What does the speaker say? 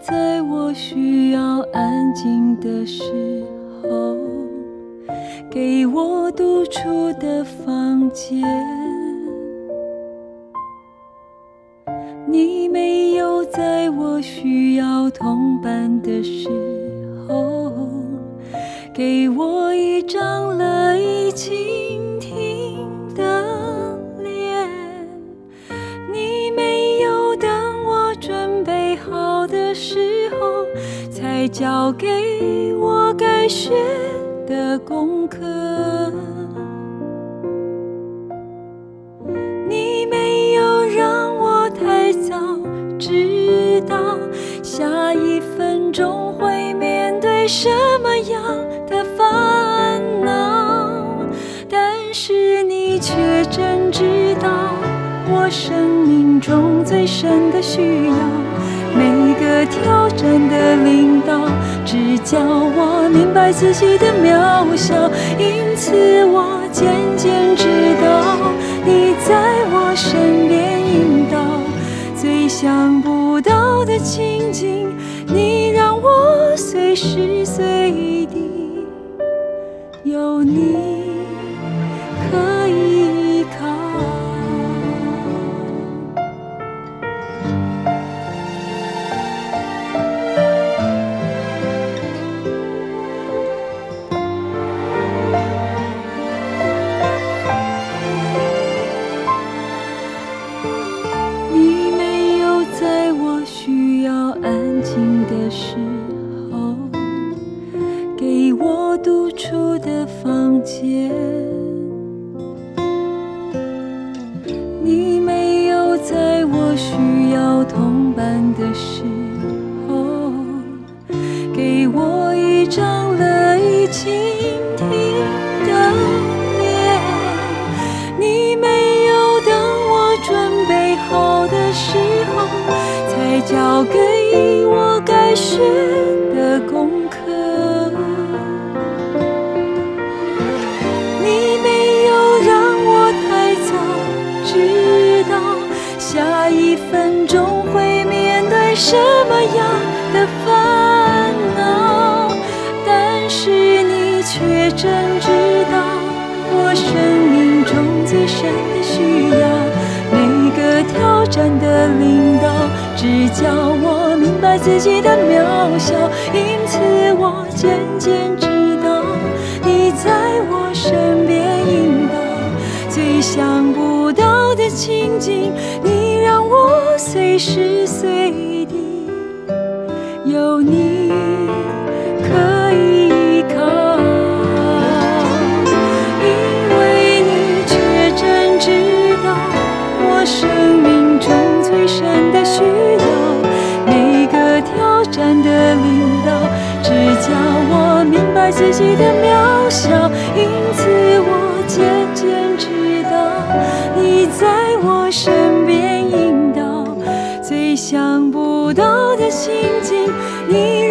在我需要安静的时候，给我独处的房间。你没有在我需要同伴的时候，给我一张乐意倾交给我该学的功课。你没有让我太早知道下一分钟会面对什么样的烦恼，但是你却真知道我生命中最深的需要。挑战的领导，只叫我明白自己的渺小，因此我渐渐知道你在我身边引导。最想不到的情景，你让我随时随地有你的时候，给我独处的房间。你没有在我需要同伴一分钟会面对什么样的烦恼，但是你却真知道我生命中最深的需要。每个挑战的领导，只教我明白自己的渺小，因此我渐渐知道你在我身边引导。最想不到的情景，随时随地有你可以依靠。因为你却真知道我生命中最深的需要，每个挑战的领导，只叫我明白自己的渺小，因此我渐渐知道你在我身静静，你。